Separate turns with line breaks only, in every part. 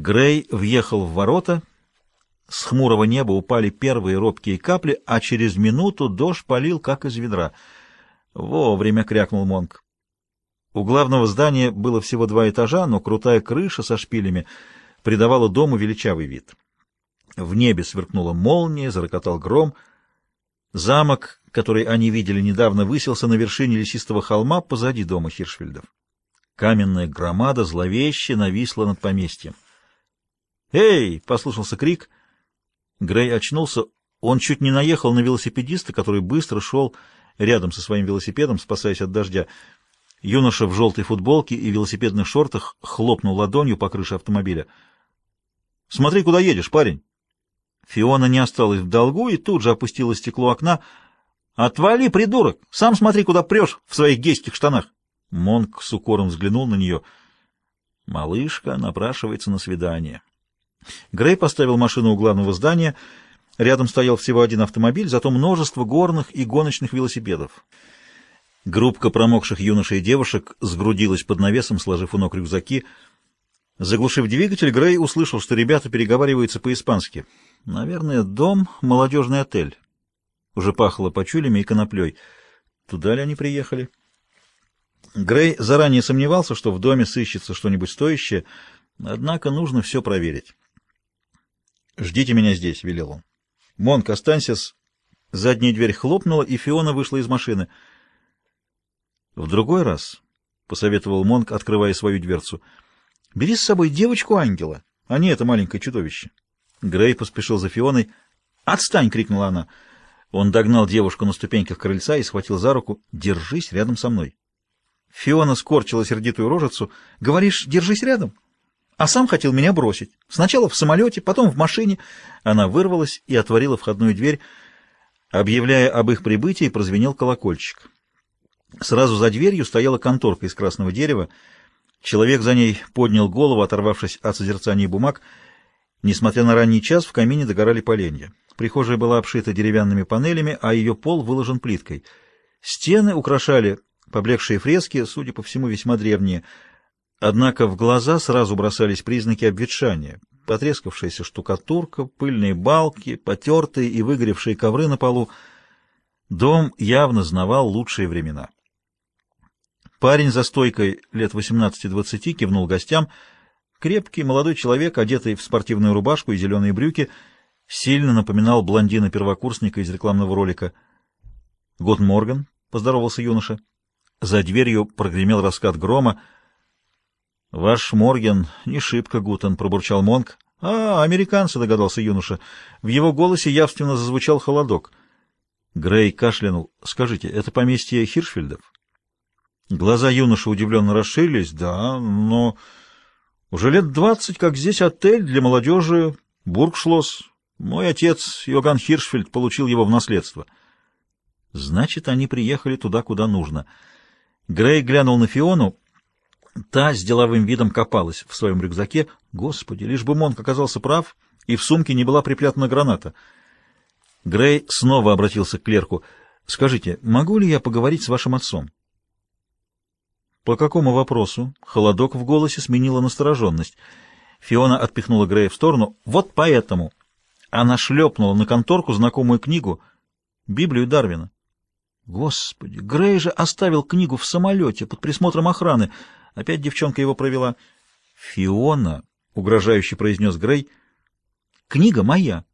Грей въехал в ворота. С хмурого неба упали первые робкие капли, а через минуту дождь полил, как из ведра. «Вовремя!» — крякнул Монк. У главного здания было всего два этажа, но крутая крыша со шпилями придавала дому величавый вид. В небе сверкнула молния, зарокотал гром. Замок, который они видели недавно, высился на вершине лесистого холма позади дома Хиршфельдов. Каменная громада зловеще нависла над поместьем. «Эй!» — послушался крик. Грей очнулся. Он чуть не наехал на велосипедиста, который быстро шел рядом со своим велосипедом, спасаясь от дождя. Юноша в желтой футболке и велосипедных шортах хлопнул ладонью по крыше автомобиля. «Смотри, куда едешь, парень!» Фиона не осталась в долгу и тут же опустила стекло окна. «Отвали, придурок! Сам смотри, куда прешь в своих гейских штанах!» Монк с укором взглянул на нее. «Малышка напрашивается на свидание». Грей поставил машину у главного здания. Рядом стоял всего один автомобиль, зато множество горных и гоночных велосипедов. Группка промокших юношей и девушек сгрудилась под навесом, сложив у ног рюкзаки. Заглушив двигатель, Грей услышал, что ребята переговариваются по-испански. Наверное, дом — молодежный отель. Уже пахло почулями и коноплей. Туда ли они приехали? Грей заранее сомневался, что в доме сыщется что-нибудь стоящее, однако нужно все проверить. «Ждите меня здесь», — велел он. «Монк, останься с...» Задняя дверь хлопнула, и Фиона вышла из машины. «В другой раз», — посоветовал Монк, открывая свою дверцу, — «бери с собой девочку-ангела, а не это маленькое чудовище». Грей поспешил за Фионой. «Отстань!» — крикнула она. Он догнал девушку на ступеньках крыльца и схватил за руку. «Держись рядом со мной». Фиона скорчила сердитую рожицу. «Говоришь, держись рядом?» А сам хотел меня бросить. Сначала в самолете, потом в машине. Она вырвалась и отворила входную дверь. Объявляя об их прибытии, прозвенел колокольчик. Сразу за дверью стояла конторка из красного дерева. Человек за ней поднял голову, оторвавшись от созерцания бумаг. Несмотря на ранний час, в камине догорали поленья. Прихожая была обшита деревянными панелями, а ее пол выложен плиткой. Стены украшали поблекшие фрески, судя по всему, весьма древние — Однако в глаза сразу бросались признаки обветшания. Потрескавшаяся штукатурка, пыльные балки, потертые и выгоревшие ковры на полу. Дом явно знавал лучшие времена. Парень за стойкой лет 18-20 кивнул гостям. Крепкий молодой человек, одетый в спортивную рубашку и зеленые брюки, сильно напоминал блондина-первокурсника из рекламного ролика. «Год Морган», — поздоровался юноша. За дверью прогремел раскат грома — «Ваш Морген не шибко гутен», — пробурчал Монк. «А, американцы», — догадался юноша. В его голосе явственно зазвучал холодок. Грей кашлянул. «Скажите, это поместье Хиршфельдов?» Глаза юноши удивленно расширились. «Да, но уже лет двадцать, как здесь отель для молодежи Бургшлосс. Мой отец, Йоган Хиршфельд, получил его в наследство». «Значит, они приехали туда, куда нужно». Грей глянул на Фиону. Та с деловым видом копалась в своем рюкзаке. Господи, лишь бы Монк оказался прав, и в сумке не была припрятана граната. Грей снова обратился к клерку. «Скажите, могу ли я поговорить с вашим отцом?» «По какому вопросу?» Холодок в голосе сменила настороженность. Фиона отпихнула Грея в сторону. «Вот поэтому!» Она шлепнула на конторку знакомую книгу «Библию Дарвина». Господи, Грей же оставил книгу в самолете под присмотром охраны. Опять девчонка его провела. «Фиона», — угрожающе произнес Грей, — «книга моя».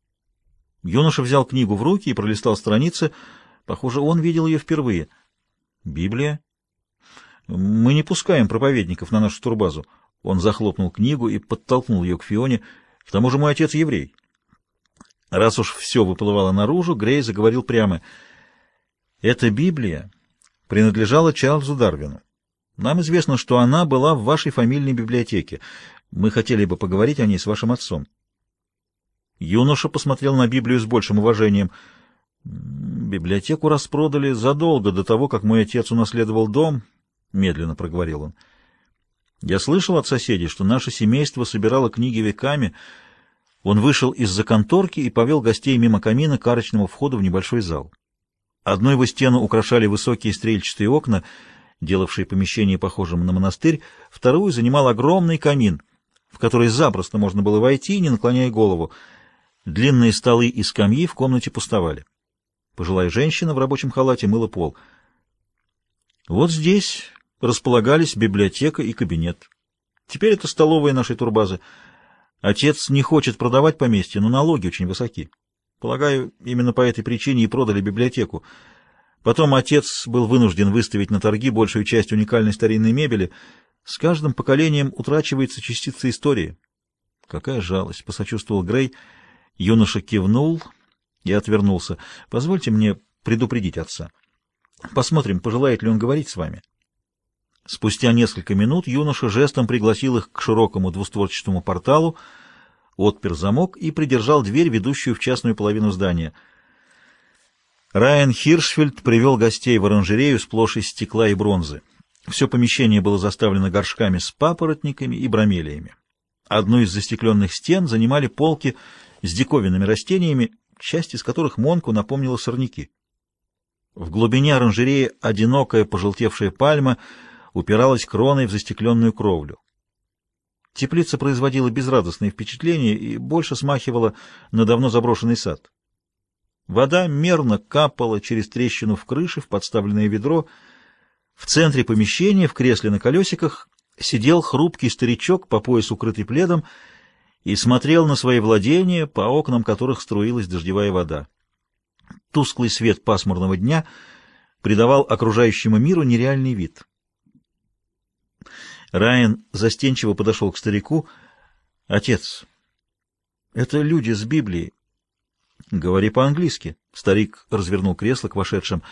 Юноша взял книгу в руки и пролистал страницы. Похоже, он видел ее впервые. «Библия?» «Мы не пускаем проповедников на нашу турбазу». Он захлопнул книгу и подтолкнул ее к Фионе. «К тому же мой отец еврей». Раз уж все выплывало наружу, Грей заговорил прямо. «Эта Библия принадлежала Чарльзу Дарвину. Нам известно, что она была в вашей фамильной библиотеке. Мы хотели бы поговорить о ней с вашим отцом. Юноша посмотрел на Библию с большим уважением. Библиотеку распродали задолго до того, как мой отец унаследовал дом, медленно проговорил он. Я слышал от соседей, что наше семейство собирало книги веками. Он вышел из-за конторки и повел гостей мимо камина к арочному входу в небольшой зал. Одну его стену украшали высокие стрельчатые окна — делавший помещение похожим на монастырь, вторую занимал огромный камин, в который запросто можно было войти, не наклоняя голову. Длинные столы и скамьи в комнате пустовали. Пожилая женщина в рабочем халате мыла пол. Вот здесь располагались библиотека и кабинет. Теперь это столовая нашей турбазы. Отец не хочет продавать поместье, но налоги очень высоки. Полагаю, именно по этой причине и продали библиотеку. Потом отец был вынужден выставить на торги большую часть уникальной старинной мебели. С каждым поколением утрачивается частица истории. Какая жалость, — посочувствовал Грей. Юноша кивнул и отвернулся. Позвольте мне предупредить отца. Посмотрим, пожелает ли он говорить с вами. Спустя несколько минут юноша жестом пригласил их к широкому двустворчатому порталу, отпер замок и придержал дверь, ведущую в частную половину здания. Райан Хиршфельд привел гостей в оранжерею сплошь из стекла и бронзы. Все помещение было заставлено горшками с папоротниками и бромелиями. Одну из застекленных стен занимали полки с диковинными растениями, часть из которых Монку напомнила сорняки. В глубине оранжереи одинокая пожелтевшая пальма упиралась кроной в застекленную кровлю. Теплица производила безрадостные впечатления и больше смахивала на давно заброшенный сад. Вода мерно капала через трещину в крыше в подставленное ведро. В центре помещения, в кресле на колесиках, сидел хрупкий старичок по пояс укрытый пледом и смотрел на свои владения, по окнам которых струилась дождевая вода. Тусклый свет пасмурного дня придавал окружающему миру нереальный вид. Райан застенчиво подошел к старику. — Отец, это люди с Библии. — Говори по-английски. Старик развернул кресло к вошедшим.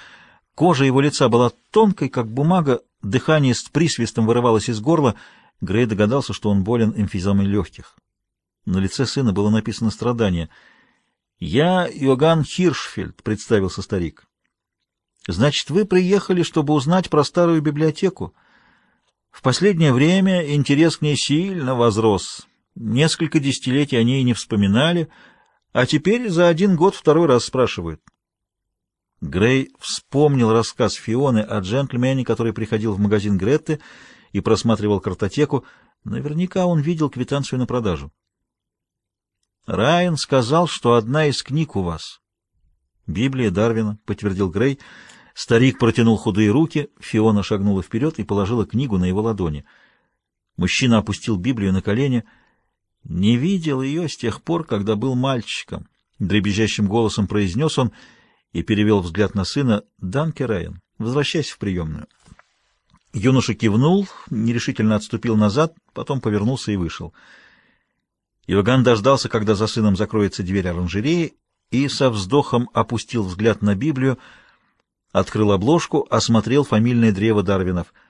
Кожа его лица была тонкой, как бумага, дыхание с присвистом вырывалось из горла. Грей догадался, что он болен эмфиземой легких. На лице сына было написано страдание. «Я Йоган Хиршфельд», — представился старик. «Значит, вы приехали, чтобы узнать про старую библиотеку?» В последнее время интерес к ней сильно возрос. Несколько десятилетий о ней не вспоминали, а теперь за один год второй раз спрашивают. Грей вспомнил рассказ Фионы о джентльмене, который приходил в магазин Гретты и просматривал картотеку. Наверняка он видел квитанцию на продажу. Райан сказал, что одна из книг у вас. Библия Дарвина, подтвердил Грей. Старик протянул худые руки, Фиона шагнула вперед и положила книгу на его ладони. Мужчина опустил Библию на колени. Не видел ее с тех пор, когда был мальчиком. Дребезжащим голосом произнес он и перевел взгляд на сына. «Данке, Райан, возвращайся в приемную». Юноша кивнул, нерешительно отступил назад, потом повернулся и вышел. Иоганн дождался, когда за сыном закроется дверь оранжереи, и со вздохом опустил взгляд на Библию, открыл обложку, осмотрел фамильное древо Дарвинов —